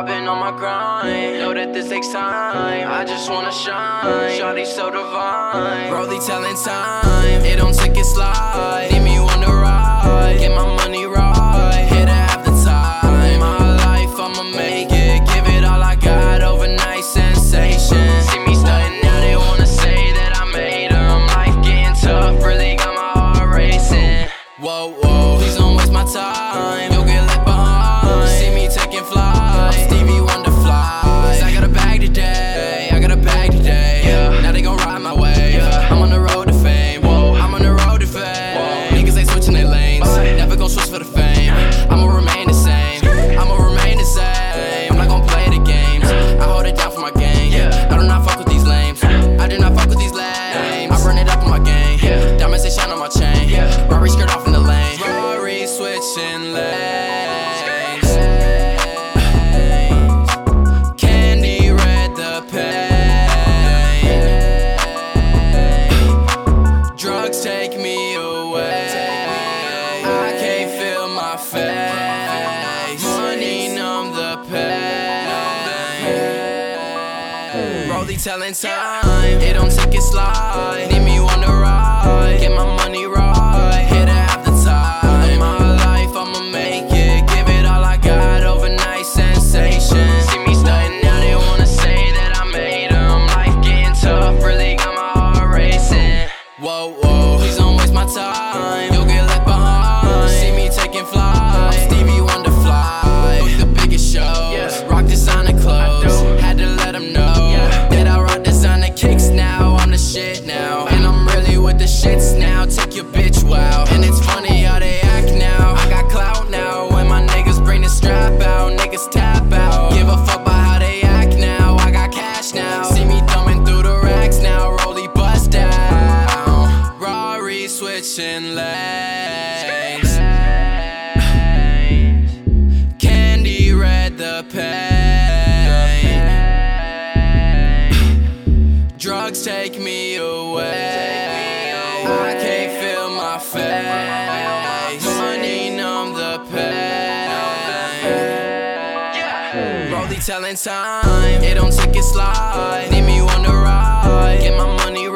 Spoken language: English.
I've been on my grind. Know that this takes time. I just wanna shine. Shawty so divine. Rolly telling time. It don't take it slide. Need me on the ride. Get my money right. Hit it half the time. My life, I'ma make it. Give it all I got. Overnight sensation. See me stunting now, they wanna say that I made 'em. Life getting tough, really got my heart racing. Whoa, whoa, please don't waste my time. Face. Money numb the pain. Rolly telling time. It don't take it slide. Need me on the ride. Get my money right. Hit it half the time. My life, I'ma make it. Give it all I got. Overnight sensation. See me stunting now, they wanna say that I made 'em. Life getting tough, really got my heart racing. Whoa, whoa, please don't waste my time. Drugs take me away. I can't feel my face. Money numb the pain. Rolly telling time. It don't take it slide. Need me on the ride. Get my money